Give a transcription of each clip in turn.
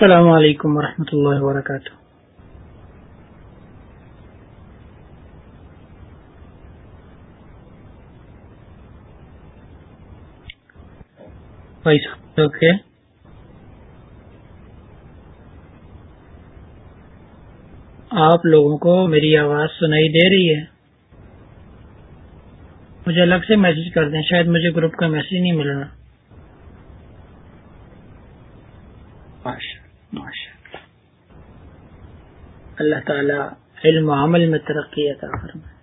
السلام علیکم ورحمۃ اللہ وبرکاتہ۔ اوکے آپ لوگوں کو میری آواز سنائی دے رہی ہے۔ مجھے الگ سے میسج کر دیں، شاید مجھے گروپ کا میسج نہیں مل رہا۔ اللہ تعالی علم و عمل میں ترقی عطا فرمائے۔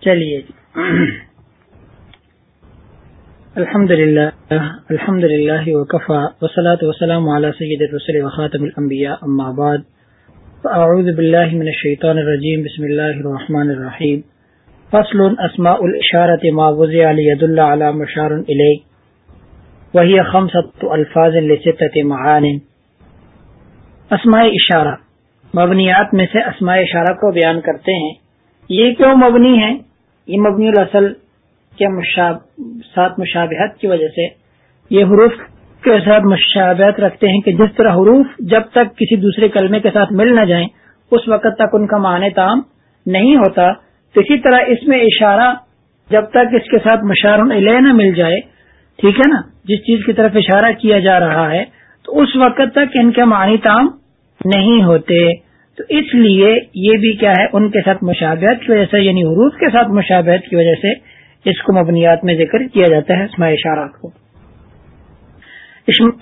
چلیے جی۔ الحمد للہ الحمد للہ وقفا وسلاۃ وسلم علی سید الرسل وخاتم الانبیاء، اما بعد۔ فاعوذ باللہ من الشیطان الرجیم، بسم اللہ الرحمن الرحیم۔ فصل اسماء الاشارة ما وضع ليد الله على مشار الیہ وهي خمسة الفاظ لستة معان۔ اسماء اشارہ۔ مبنیات میں سے اسماء اشارہ کو بیان کرتے ہیں۔ یہ کیوں مبنی ہے یہ مبنی الاصل کے مشاب، ساتھ مشابہت کی وجہ سے۔ یہ حروف کے ساتھ مشابہت رکھتے ہیں کہ جس طرح حروف جب تک کسی دوسرے کلمے کے ساتھ مل نہ جائیں، اس وقت تک ان کا معنی تام نہیں ہوتا۔ تو اسی طرح اس میں اشارہ جب تک اس کے ساتھ مشار علیہ نہ مل جائے، ٹھیک ہے نا؟ جس چیز کی طرف اشارہ کیا جا رہا ہے تو اس وقت تک ان کے معنی تام نہیں ہوتے۔ تو اس لیے یہ بھی کیا ہے، ان کے ساتھ مشابہت کی وجہ سے یعنی حروف کے ساتھ مشابہت کی وجہ سے اس کو مبنیات میں ذکر کیا جاتا ہے، اسماء اشارات کو۔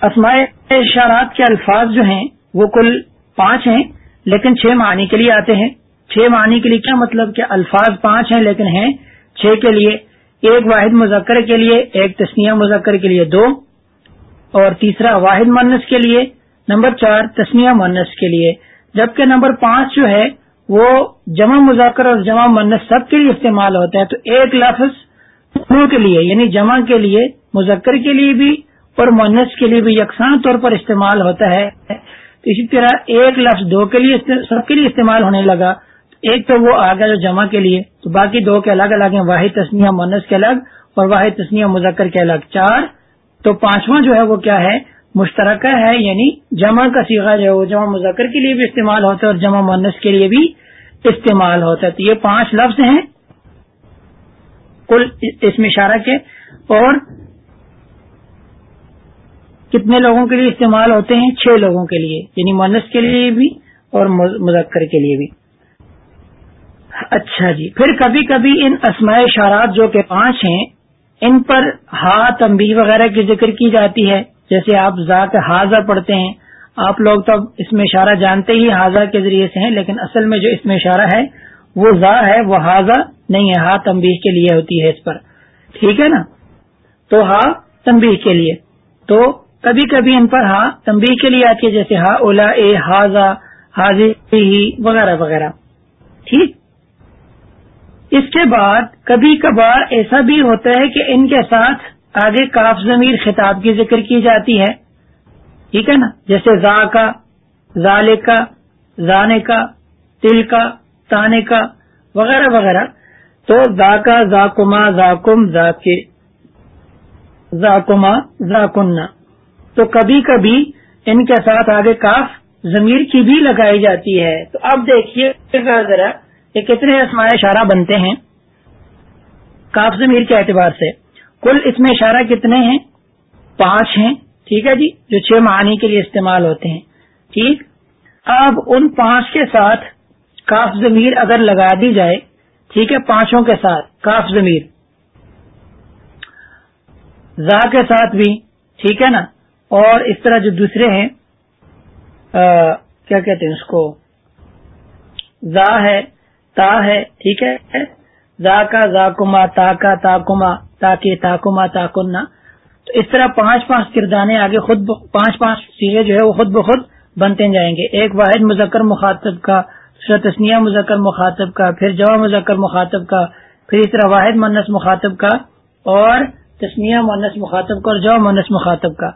اسماء اشارات کے الفاظ جو ہیں، وہ کل پانچ ہیں، لیکن چھ معنی کے لیے آتے ہیں۔ چھ معنی کے لیے کیا مطلب کہ الفاظ پانچ ہیں لیکن ہیں چھ کے لیے، ایک واحد مذکر کے لیے، ایک تسنیہ مذکر کے لیے دو اور تیسرا، واحد منس کے لیے۔ نمبر چار تسنیہ منس کے لیے۔ جبکہ نمبر پانچ جو ہے، وہ جمع مذاکر اور جمع منس سب کے لیے استعمال ہوتا ہے۔ تو ایک لفظ دونوں کے لیے یعنی جمع کے لیے، مذکر کے لیے بھی اور منس کے لیے بھی یکساں طور پر استعمال ہوتا ہے۔ تو اسی طرح ایک لفظ دو کے لیے سب کے لیے استعمال ہونے لگا۔ ایک تو وہ آ گیا جو جمع کے لیے۔ تو باقی دو کے الگ الگ ہیں، واحد تسنیہ منس کے الگ اور واحد تسنیہ مذکر کے الگ۔ چار تو پانچواں جو ہے وہ کیا ہے؟ مشترکہ ہے یعنی جمع کا سیگا جو ہے وہ جمع مذکر کے لیے بھی استعمال ہوتا ہے اور جمع منس کے لیے بھی استعمال ہوتا ہے۔ تو یہ پانچ لفظ ہیں کل اس میں اشارہ کے۔ اور کتنے لوگوں کے لیے استعمال ہوتے ہیں؟ چھ لوگوں کے لیے یعنی منس کے لیے بھی اور مذکر کے لیے بھی۔ اچھا جی پھر کبھی کبھی ان اسماء اشارات جو کہ پانچ ہیں ان پر ہا تمبی وغیرہ کی ذکر کی جاتی ہے۔ جیسے آپ ذات حاضہ پڑھتے ہیں، آپ لوگ تو اس میں اشارہ جانتے ہی حاضہ کے ذریعے سے ہیں، لیکن اصل میں جو اس میں اشارہ ہے، وہ زا ہے، وہ حاضہ نہیں ہے۔ ہا تمبی کے لیے ہوتی ہے اس پر۔ ٹھیک ہے نا؟ تو ہا تمبی کے لیے۔ تو کبھی کبھی ان پر ہا تمبی کے لیے آتی ہے، جیسے ہا اولا اے حاضہ حاضر ہی، وغیرہ وغیرہ۔ ٹھیک؟ اس کے بعد کبھی کبھار ایسا بھی ہوتا ہے کہ ان کے ساتھ آگے کاف ضمیر خطاب کی ذکر کی جاتی ہے۔ ٹھیک ہے نا؟ جیسے زا کا ظال کا، زانے کا، تل کا، تانے کا، وغیرہ وغیرہ۔ تو زا کا زاکما زاکم زاکر زاکما زاکنہ تو کبھی کبھی ان کے ساتھ آگے کاف ضمیر کی بھی لگائی جاتی ہے۔ تو اب دیکھیے۔ ذرا یہ کتنے اسماء اشارہ بنتے ہیں؟ کاف ضمیر کے اعتبار سے۔ کل اس میں اشارہ کتنے ہیں؟ پانچ ہیں۔ ٹھیک ہے جی؟ جو چھ معنی کے لیے استعمال ہوتے ہیں۔ ٹھیک؟ اب ان پانچ کے ساتھ کاف ضمیر اگر لگا دی جائے ٹھیک ہے پانچوں کے ساتھ کاف ضمیر زا کے ساتھ بھی ٹھیک ہے نا؟ اور اس طرح جو دوسرے ہیں آ, کیا کہتے ہیں اس کو؟ زا ہے۔ تا ہے، ٹھیک ہے؟ زا کا زا کما تا کا تا کما تاکہ تاکما تاکنہ۔ تو اس طرح پانچ پانچ کردانے آگے خود پانچ پانچ سیرے جو ہے وہ خود بخود بنتے جائیں گے۔ ایک واحد مذکر مخاطب کا دوسرا تسنیہ مذکر مخاطب کا، پھر جواب مذکر مخاطب کا، پھر اس طرح واحد منس مخاطب کا اور تسنیہ منس مخاطب کا اور جواب منس مخاطب کا۔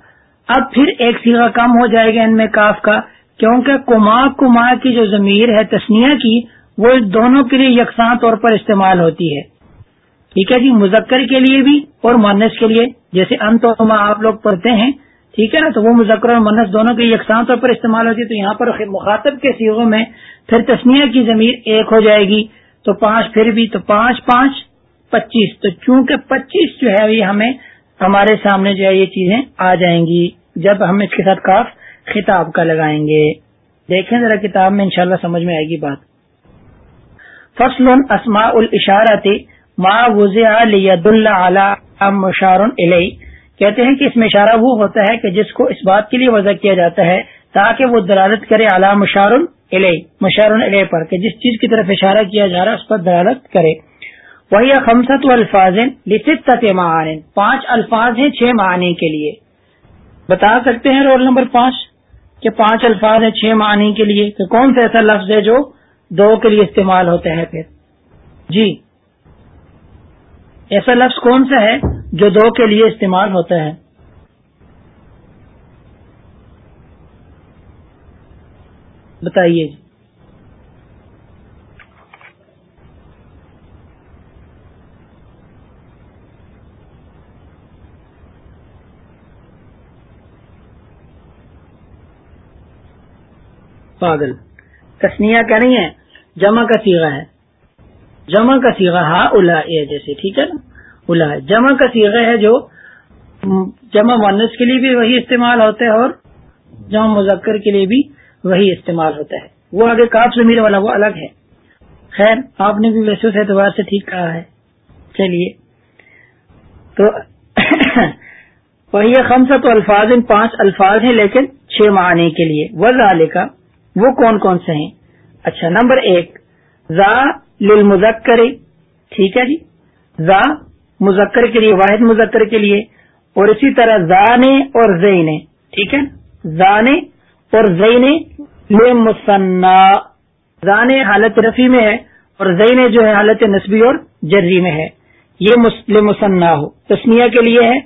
اب پھر ایک سیگا کم ہو جائے گا ان میں کاف کا، کیونکہ کما کما کی جو ضمیر ہے تسنیہ کی وہ دونوں کے لیے یکساں طور پر استعمال ہوتی ہے۔ ٹھیک ہے جی مذکر کے لیے بھی اور مانس کے لیے۔ جیسے انت آپ لوگ پڑھتے ہیں، ٹھیک ہے نا؟ تو وہ مذکر اور منس دونوں کے یکساں طور پر استعمال ہوتی ہے۔ تو یہاں پر مخاطب کے سیغوں میں پھر تسمیہ کی ضمیر ایک ہو جائے گی۔ تو پانچ پھر بھی، تو پانچ پانچ، پچیس۔ تو چونکہ پچیس جو ہے، یہ ہمیں ہمارے سامنے جو ہے، یہ چیزیں آ جائیں گی۔ جب ہم اس کے ساتھ کاف خطاب کا لگائیں گے۔ دیکھیں ذرا کتاب میں انشاءاللہ سمجھ میں آئے گی بات۔ فصل اسماء الشارت ما وزع لید اللہ مشار علیہ کہتے ہیں کہ اس میں اشارہ وہ ہوتا ہے کہ جس کو اس بات کے لیے وضع کیا جاتا ہے تاکہ وہ دلالت کرے اعلی مشار علیہ مشار علیہ پر کہ جس چیز کی طرف اشارہ کیا جا رہا ہے اس پر دلالت کرے۔ وہی خمسط الفاظ لفت معان۔ پانچ الفاظ ہیں چھ معنی کے لیے۔ بتا سکتے ہیں رول نمبر پانچ کہ پانچ الفاظ ہیں چھ معنی کے لیے کہ کون سا ایسا لفظ ہے جو دو کے لیے استعمال ہوتا ہے پھر۔ جی۔ ایسا لفظ کون سا ہے جو دو کے لیے استعمال ہوتا ہے؟ بتائیے۔ جی پاگل۔ تسنیا کیا نہیں ہے، جمع کا سیگا ہے۔ جمع کا سیگا ہا الا جیسے، ٹھیک ہے نا؟ الا جمع کا سیگا ہے جو جمع مونس کے لیے بھی وہی استعمال ہوتا ہے اور جمع مذکر کے لیے بھی وہی استعمال ہوتا ہے۔ وہ آگے کاف ضمیر والا، وہ الگ ہے۔ خیر، آپ نے بھی ویسے اس اعتبار سے ٹھیک کہا ہے۔ چلیے۔ تو وہی خمسہ تو الفاظ، ان پانچ الفاظ ہیں لیکن چھ معنی کے لیے۔ وزال کا وہ کون کون سے ہیں؟ اچھا نمبر ایک زا للمذکر، ٹھیک ہے جی؟ زا مذکر کے لیے، واحد مذکر کے لیے، اور اسی طرح زانے اور زینے، ٹھیک ہے؟ زانے اور زینے لے مسنا زانے حالت رفی میں ہے اور زینے جو ہے حالت نسبی اور جری میں ہے۔ یہ مسنا ہو۔ تسنیا کے لیے ہے۔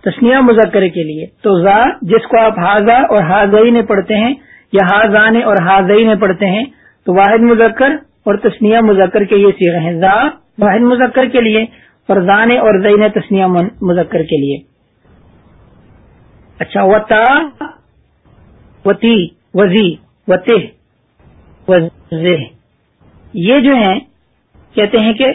تسنیا مذکر کے لیے۔ تو زا جس کو آپ حاضہ اور حاضی پڑھتے ہیں یا ہاضان اور ہاضئی میں پڑھتے ہیں، تو واحد مذکر اور تسنیا مذکر کے یہ سیغ ہیں۔ زا واحد مذکر کے لیے اور زان اور زین تسنیا مذکر کے لیے۔ اچھا وتا وتی وزی وتے یہ جو ہیں، کہتے ہیں کہ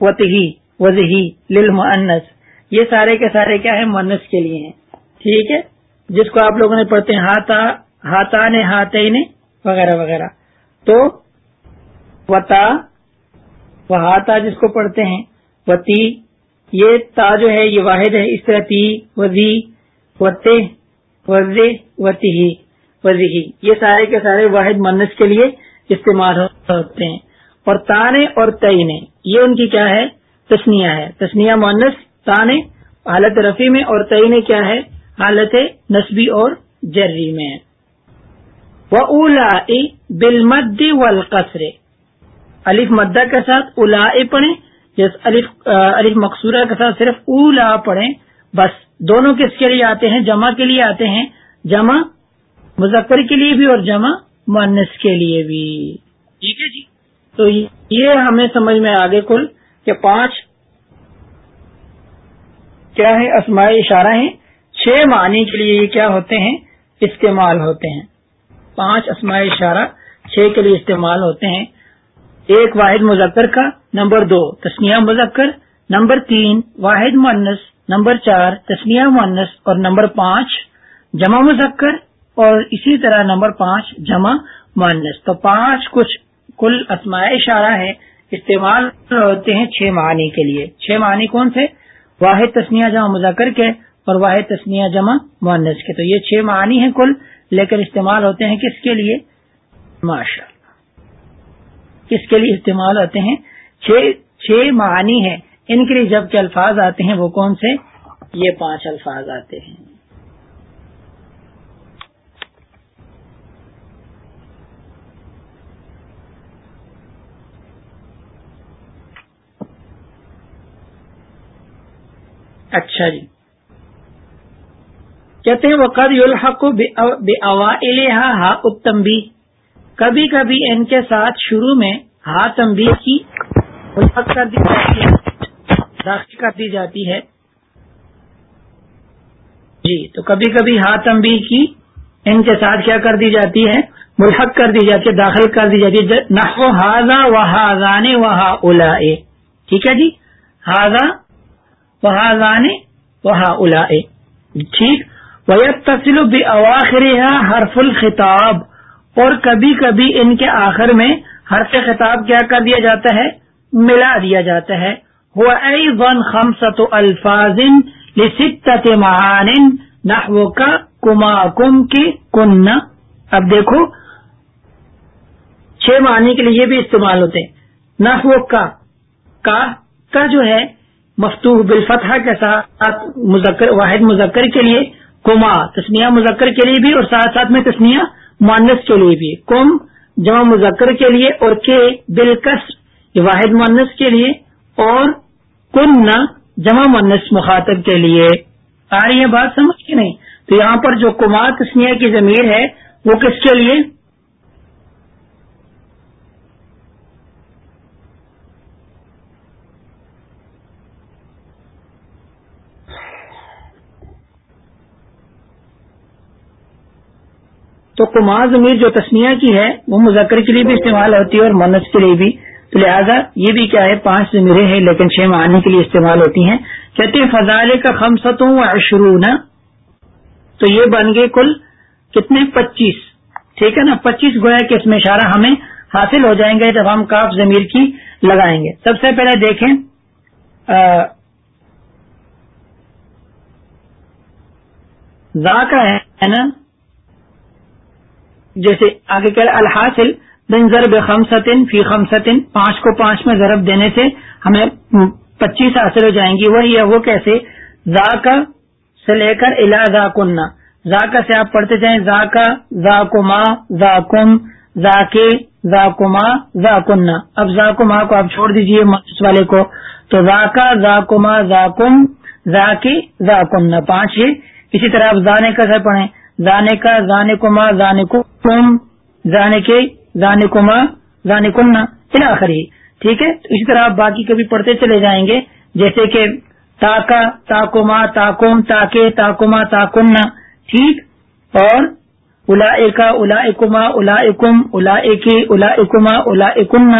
وطہی وزہی للمؤنس یہ سارے کے سارے کیا ہیں؟ مونس کے لیے ہیں۔ ٹھیک ہے؟ جس کو آپ لوگوں نے پڑھتے ہیں ہاتھا ہاتھا نے ہاتھ وغیرہ وغیرہ۔ تو وتا، وہ ہاتھا جس کو پڑھتے ہیں، وتی، یہ تا جو ہے، یہ واحد ہے، اس طرح تی، وزی، وتے، وزے، وتی وزی یہ سارے کے سارے واحد منس کے لیے استعمال ہوتے ہیں۔ اور تانے اور تئینے، یہ ان کی کیا ہے؟ تسنیا ہے۔ تسنیا مونس تانے، حالت رفی میں، اور تئینے کیا ہے؟ حالت نسبی اور جری میں ہے۔ وہ اولا بل مد الف مدہ کے ساتھ الا پڑھیں جس الف مقصورہ کے ساتھ صرف اولا پڑھیں بس دونوں کس کے لیے آتے ہیں؟ جمع کے لیے آتے ہیں جمع مظفر کے لیے بھی اور جمع مانس کے لیے بھی۔ ٹھیک ہے جی۔ تو یہ ہمیں سمجھ میں آگے کل کہ پانچ کیا ہے اسماعی اشارہ ہیں۔ چھ معنی کے لیے یہ کیا ہوتے ہیں؟ استعمال ہوتے ہیں۔ پانچ اسماء اشارہ چھ کے لیے استعمال ہوتے ہیں۔ ایک واحد مذکر کا نمبر دو تسنیا مذکر، نمبر تین، واحد مونس نمبر چار تسنیا مونس اور نمبر پانچ جمع مذکر اور اسی طرح نمبر پانچ جمع مونس تو پانچ کچھ کل اسماء اشارہ ہیں، استعمال ہوتے ہیں چھ معنی کے لیے۔ چھ معنی کون سے؟ واحد تسنیا جمع مذکر کے اور واحد تسنیا جمع مونس کے۔ تو یہ چھ معنی ہیں کل۔ لیکن استعمال ہوتے ہیں کس کے لیے؟ ماشاء اللہ کس کے لیے استعمال ہوتے ہیں؟ چھ چھ معانی ہیں۔ ان کے لیے جب کے الفاظ آتے ہیں، وہ کون سے؟ یہ پانچ الفاظ آتے ہیں۔ اچھا جی۔ کہتے ہیں وہ قد الحق بے اوا ہا اتمبی کبھی کبھی ان کے ساتھ شروع میں ہا تمبی کی ملحق کر دی جاتی ہے، داخل کر دی جاتی ہے۔ جی تو کبھی کبھی ہاتم بھی کی ان کے ساتھ کیا کر دی جاتی ہے؟ ملحق کر دی جاتی ہے، داخل کر دی جاتی ہے۔ نحو ہاضا و ہاضان و ہا الا ٹھیک ہے جی؟ ہاضا و ہاضان و ہا الا ٹھیک؟ ویت تفصیل بھی حرف الخطاب اور کبھی کبھی ان کے آخر میں حرف خطاب کیا کر دیا جاتا ہے؟ ملا دیا جاتا ہے۔ وہ ون خمسط الفاظ لست معان نحو کا کما کم کی کن اب دیکھو، چھ معنی کے لیے بھی استعمال ہوتے ہیں۔ نحو کا کا کا جو ہے، مفتوح بالفتح کے ساتھ مذکر، واحد مذکر کے لیے کما، تسمیہ مذکر کے لیے بھی اور ساتھ ساتھ میں تسمیہ مانس کے لیے بھی۔ کم، جمع مذکر کے لیے اور کے دلکش واحد مانس کے لیے اور کن، جمع مانس مخاطب کے لیے۔ آ رہی ہے بات، سمجھ کے نہیں؟ تو یہاں پر جو کما، تسمیہ کی ضمیر ہے، وہ کس کے لیے؟ تو کمار ضمیر جو تسمیہ کی ہے، وہ مذکر کے لیے بھی استعمال ہوتی ہے اور منس کے لیے بھی۔ تو لہٰذا یہ بھی کیا ہے، پانچ ضمیریں ہیں، لیکن چھ معنی کے لیے استعمال ہوتی ہیں۔ کہتے ہیں فضالے کا خمسطوں اشرون تو یہ بن گئے کل کتنے؟ پچیس۔ ٹھیک ہے نا؟ پچیس گویا کہ اس میں اشارہ ہمیں حاصل ہو جائیں گے جب ہم کاف ضمیر کی لگائیں گے۔ سب سے پہلے دیکھیں زا کا ہے نا؟ جیسے آگے کہ الحاصل بن ضرب خمسطن فی خمسطن پانچ کو پانچ میں ضرب دینے سے ہمیں پچیس حاصل ہو جائیں گی۔ وہی ہے، وہ کیسے؟ زا کا سے لے کر الا زا کنہ زا کا سے آپ پڑھتے جائیں زا کا زا کما زا کم زا کے زا کما زا اب زا کما کو آپ چھوڑ دیجیے مس والے کو۔ تو زا کا زا کما زا کم زا کے زا پانچ یہ اسی طرح آپ زانے کا سے پڑھیں؟ زانے کا زانے کما زانے کم زانے کے زانے کما زانے کنہ آخری ٹھیک ہے؟ اسی طرح آپ باقی کبھی پڑھتے چلے جائیں گے، جیسے کہ تاکا، تاکما، تاکم، تاکے، تاکما تاکن ٹھیک؟ اور الا ایکا الا اکما الا اکم الا ایکی الا اکما الا اکن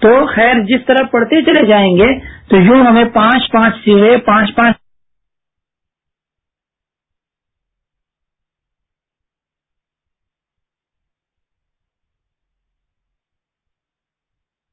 تو خیر، جس طرح پڑھتے چلے جائیں گے، تو یوں ہمیں پانچ پانچ سیوے پانچ پانچ